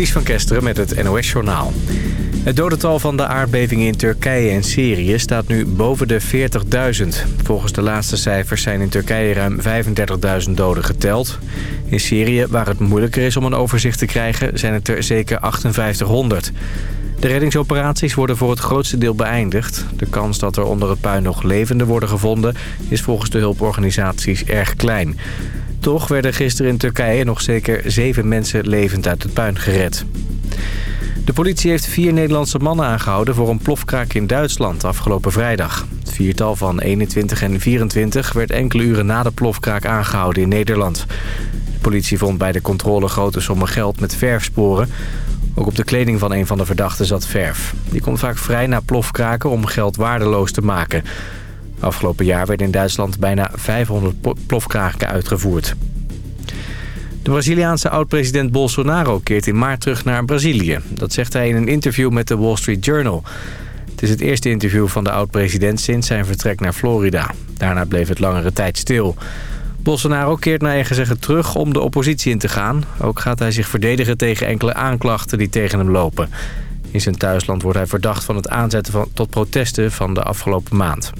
Ties van Kesteren met het NOS-journaal. Het dodental van de aardbevingen in Turkije en Syrië staat nu boven de 40.000. Volgens de laatste cijfers zijn in Turkije ruim 35.000 doden geteld. In Syrië, waar het moeilijker is om een overzicht te krijgen, zijn het er zeker 5800. De reddingsoperaties worden voor het grootste deel beëindigd. De kans dat er onder het puin nog levenden worden gevonden... is volgens de hulporganisaties erg klein. Toch werden gisteren in Turkije nog zeker zeven mensen levend uit het puin gered. De politie heeft vier Nederlandse mannen aangehouden voor een plofkraak in Duitsland afgelopen vrijdag. Het viertal van 21 en 24 werd enkele uren na de plofkraak aangehouden in Nederland. De politie vond bij de controle grote sommen geld met verfsporen. Ook op de kleding van een van de verdachten zat verf. Die komt vaak vrij na plofkraken om geld waardeloos te maken. Afgelopen jaar werden in Duitsland bijna 500 plofkraken uitgevoerd. De Braziliaanse oud-president Bolsonaro keert in maart terug naar Brazilië. Dat zegt hij in een interview met de Wall Street Journal. Het is het eerste interview van de oud-president sinds zijn vertrek naar Florida. Daarna bleef het langere tijd stil. Bolsonaro keert naar eigen zeggen terug om de oppositie in te gaan. Ook gaat hij zich verdedigen tegen enkele aanklachten die tegen hem lopen. In zijn thuisland wordt hij verdacht van het aanzetten tot protesten van de afgelopen maand.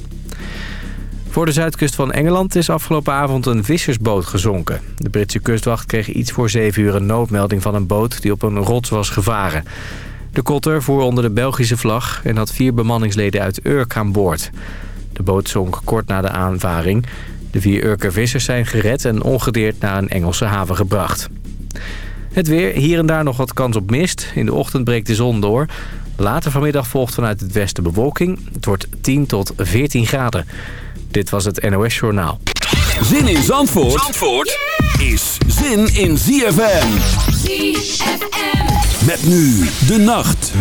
Voor de zuidkust van Engeland is afgelopen avond een vissersboot gezonken. De Britse kustwacht kreeg iets voor zeven uur een noodmelding van een boot die op een rots was gevaren. De kotter voer onder de Belgische vlag en had vier bemanningsleden uit Urk aan boord. De boot zonk kort na de aanvaring. De vier Urker vissers zijn gered en ongedeerd naar een Engelse haven gebracht. Het weer, hier en daar nog wat kans op mist. In de ochtend breekt de zon door. Later vanmiddag volgt vanuit het westen bewolking. Het wordt 10 tot 14 graden. Dit was het NOS Journaal. Zin in Zandvoort, Zandvoort is zin in ZFM. ZFM. Met nu de nacht.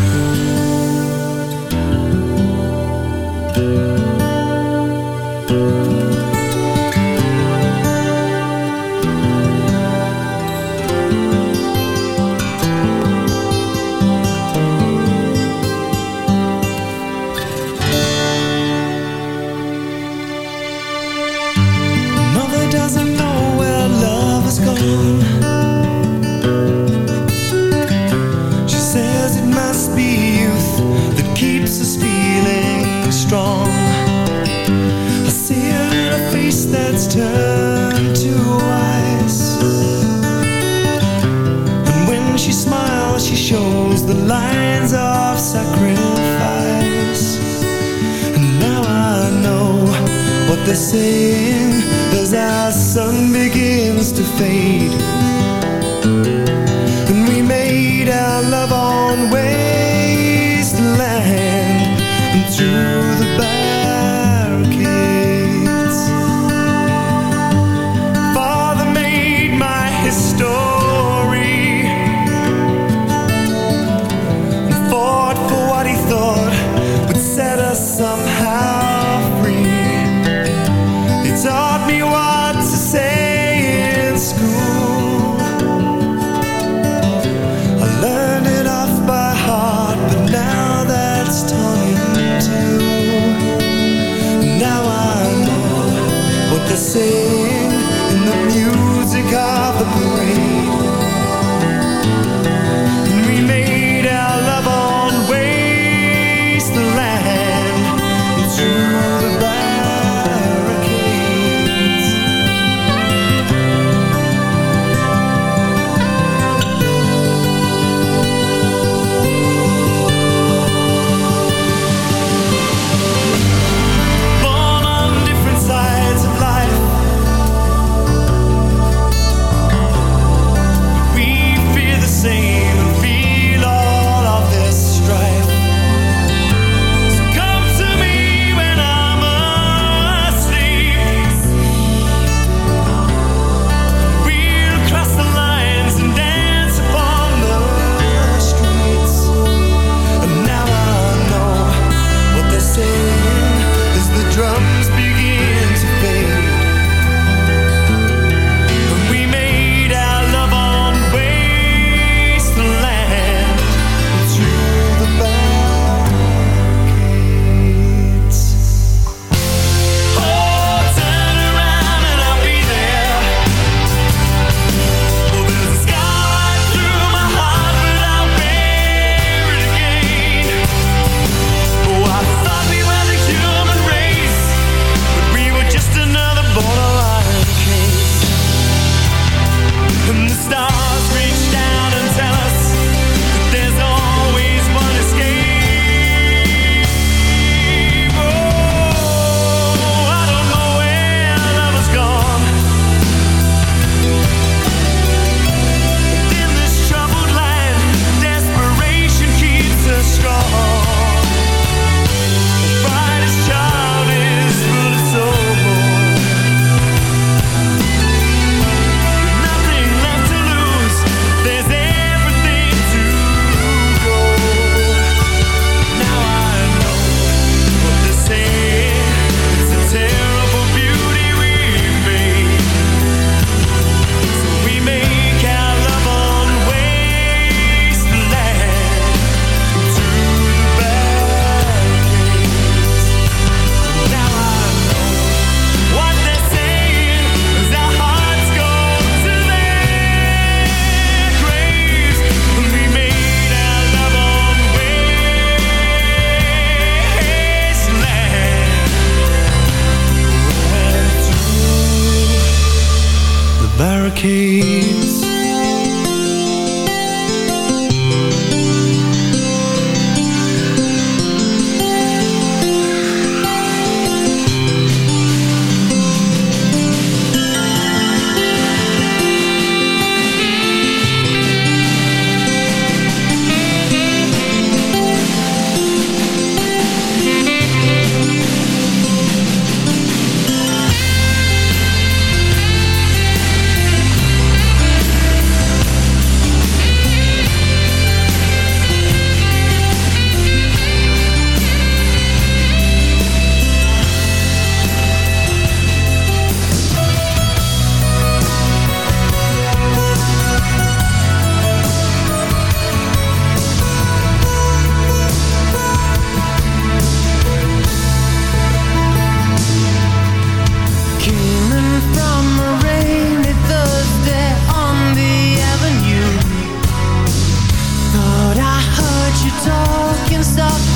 you soft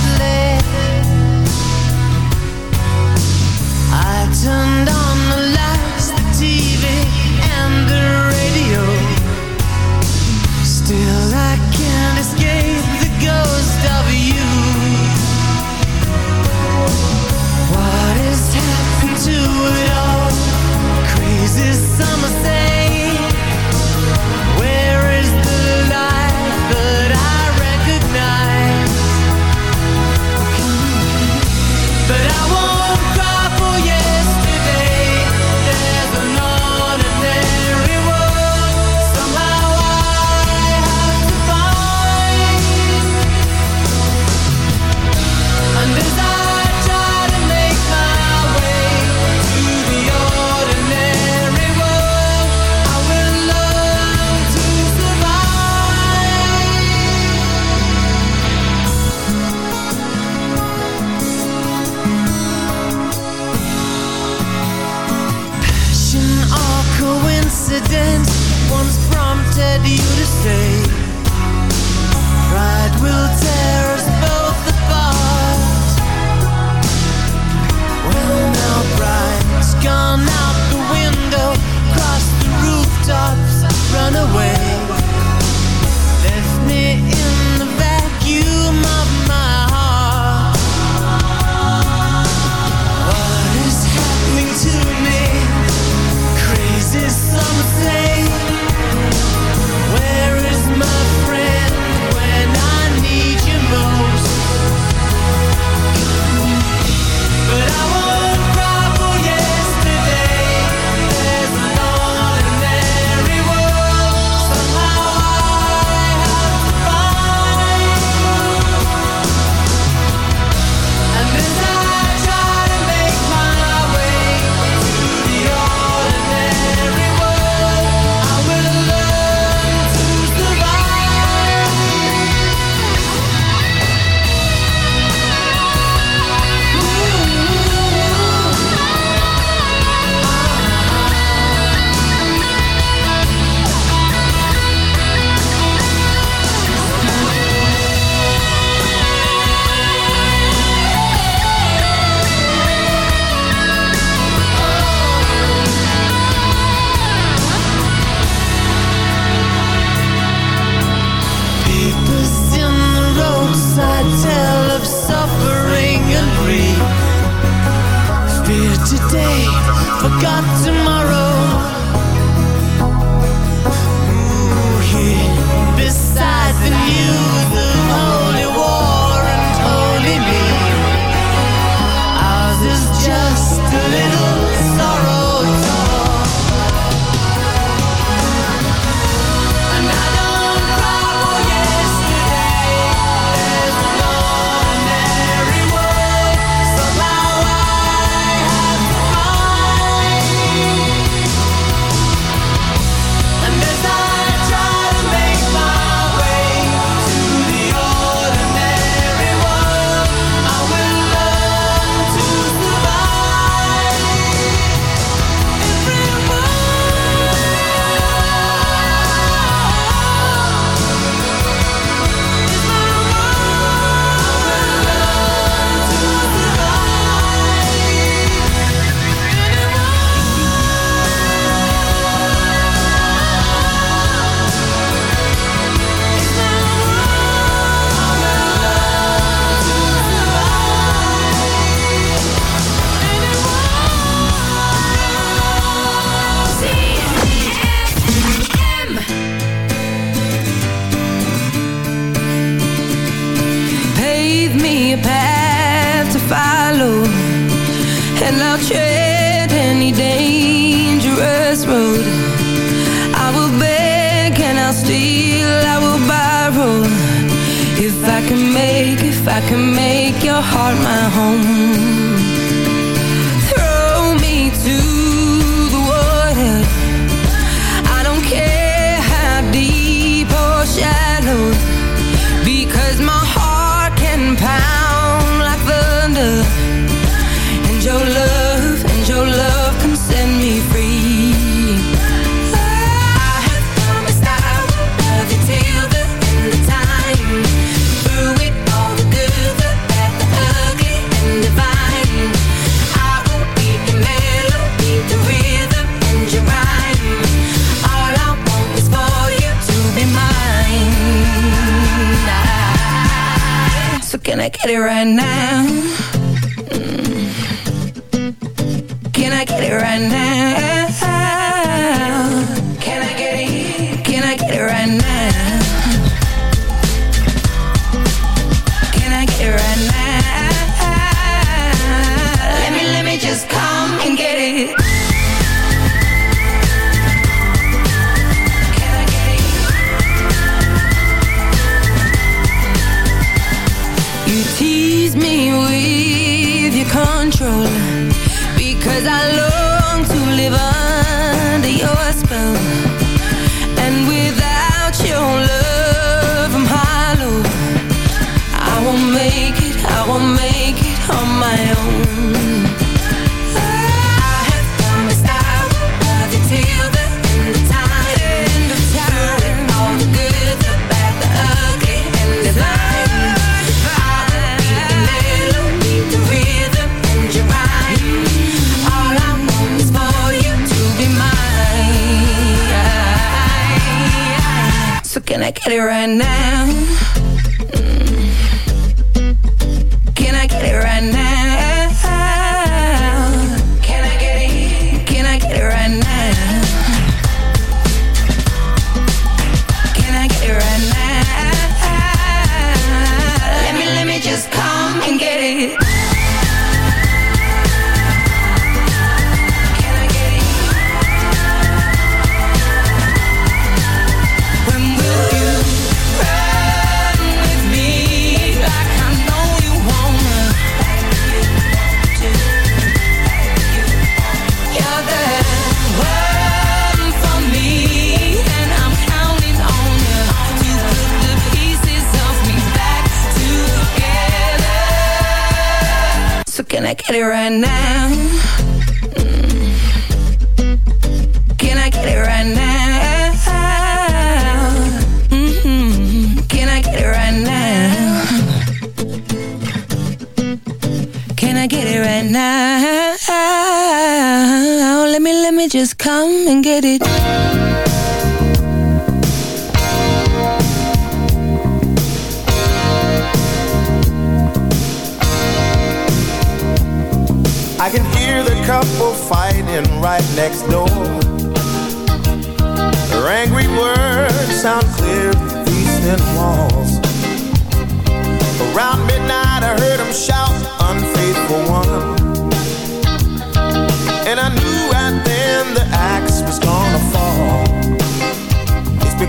I can hear the couple fighting right next door. Her angry words sound clear through these thin walls. Around midnight, I heard him shout, "Unfaithful one," and I knew right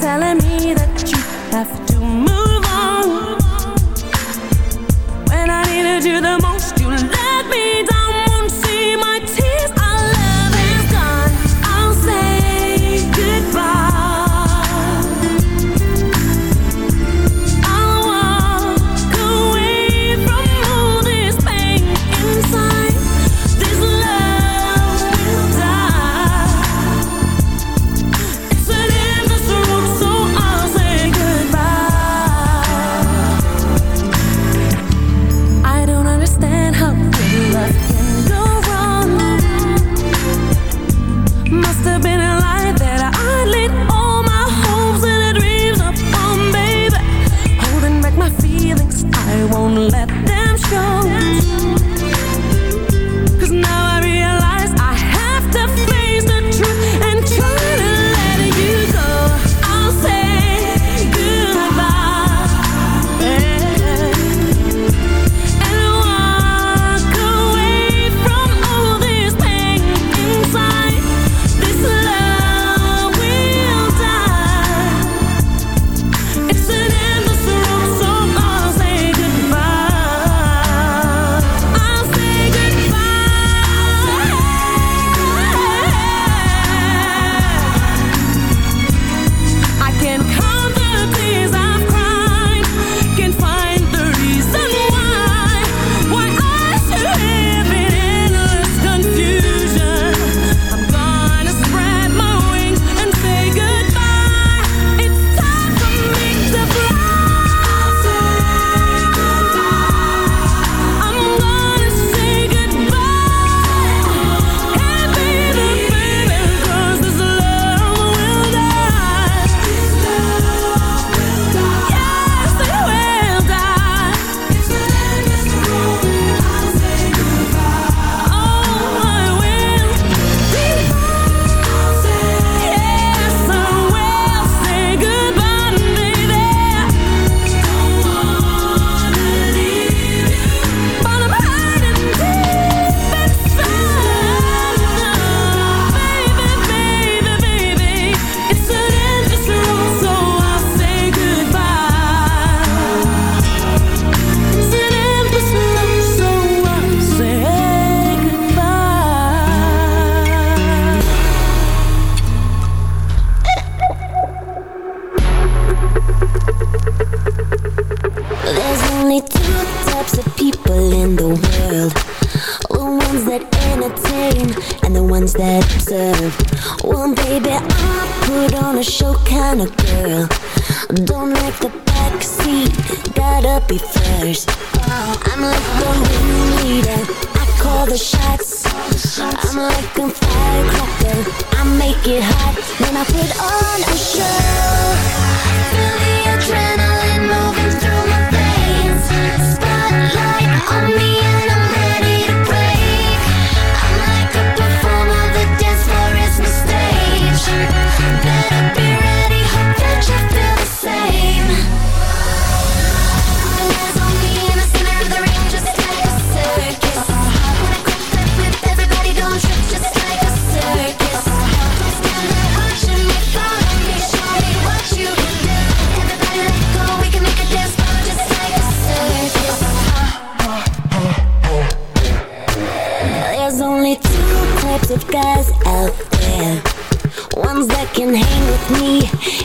Telling me that me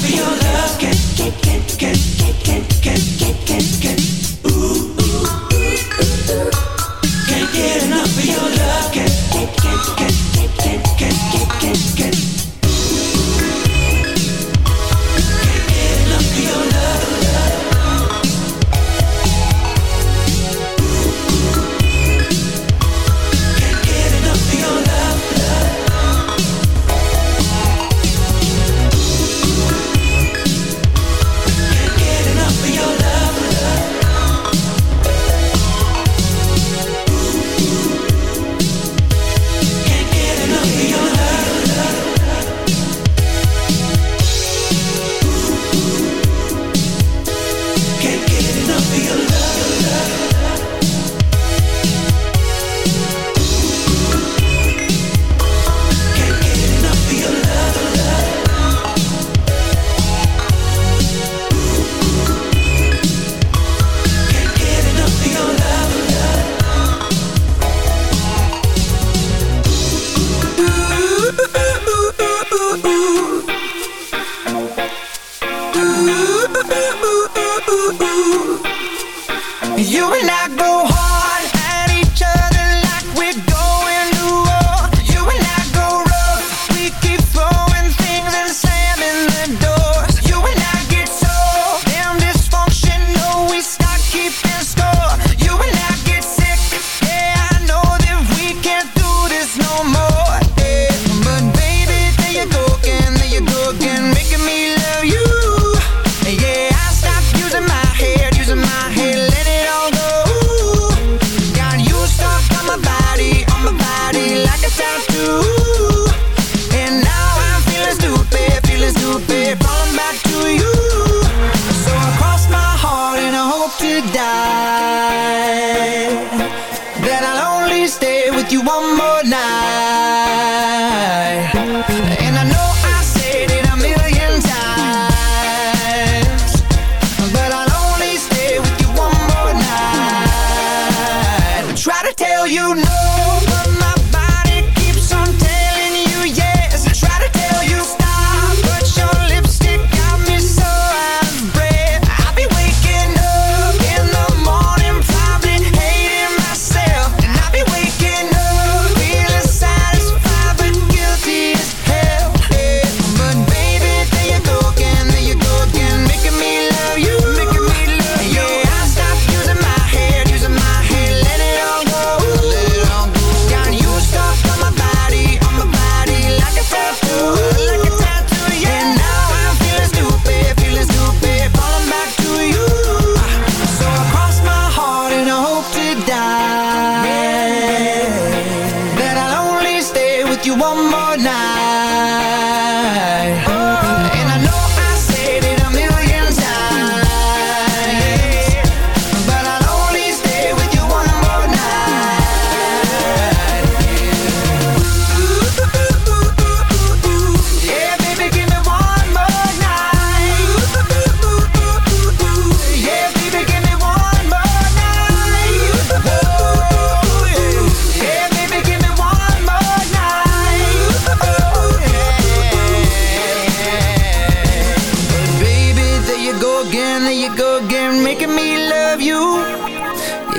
for your love.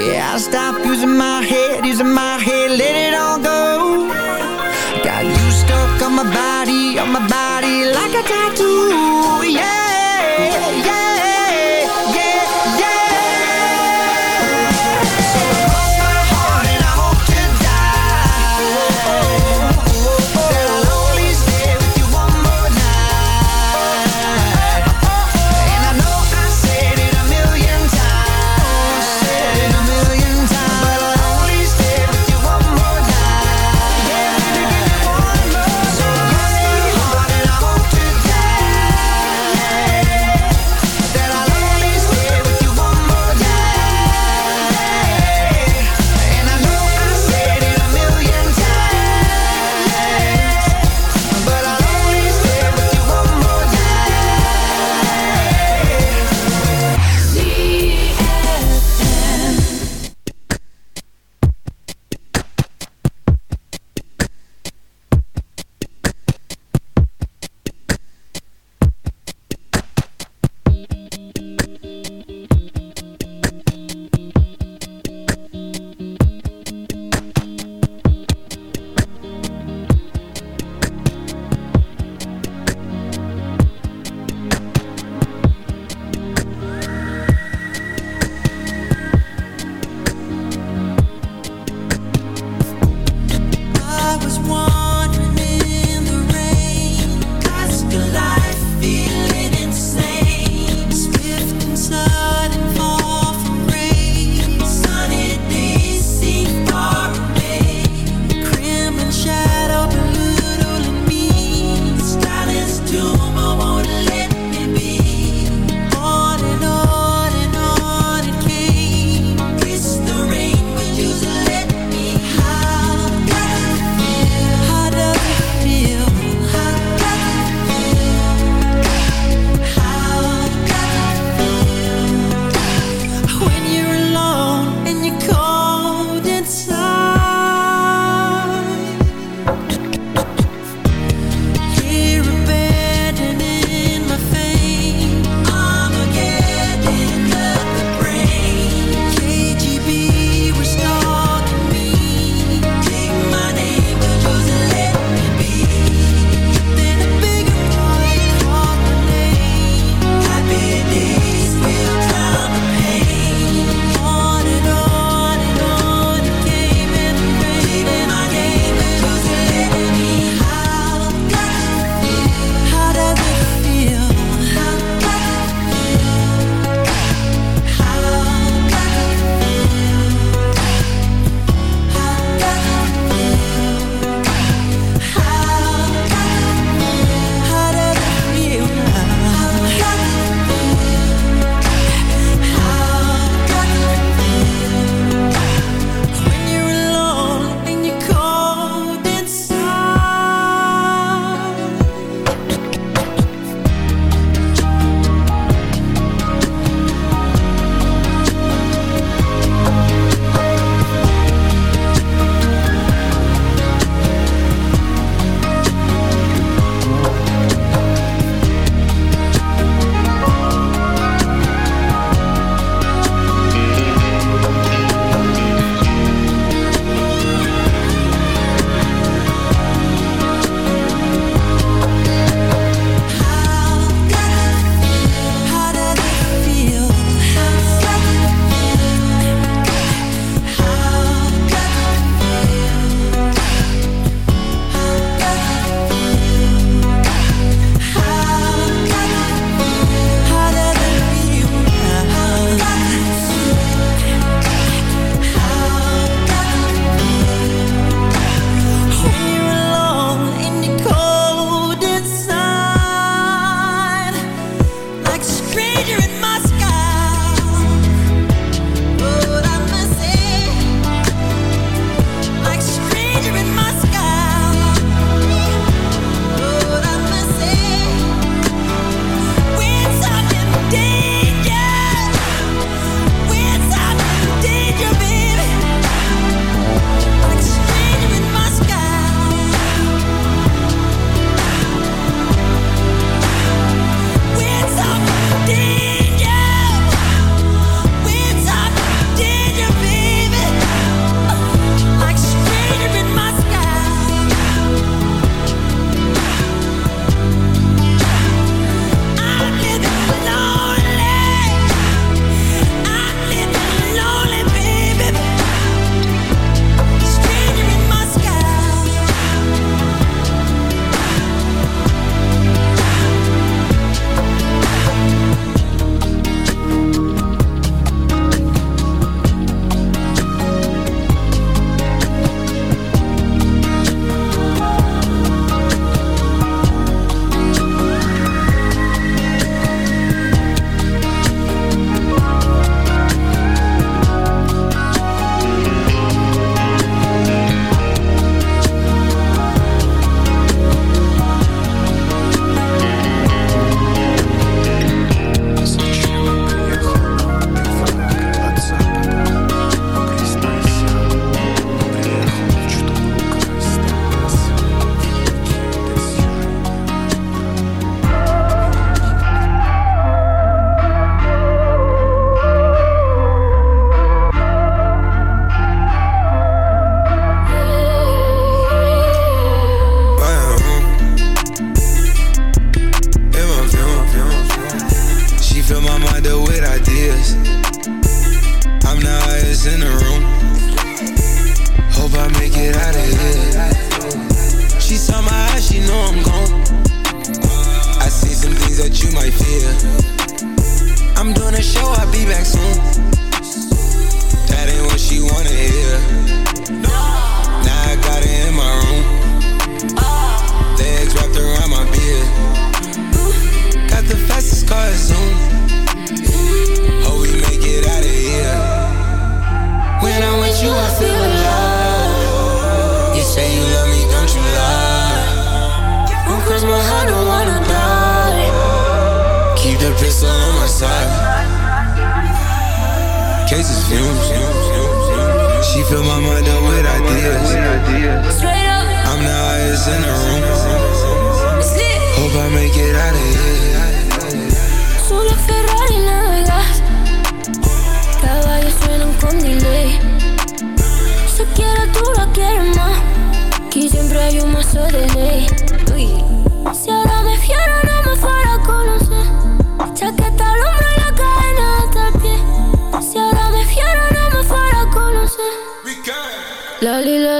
Yeah, I using my head, using my head, let it all go. Got you stuck on my body, on my body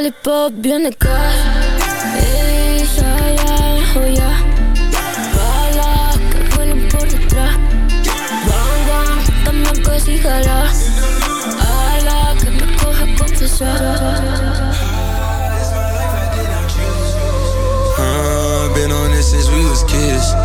lollipop, de ya, oh ya Balas que vuelan por detrás Bang, bang, también que si jala Ala, que me coge confesar Uh, been on this since we was kids.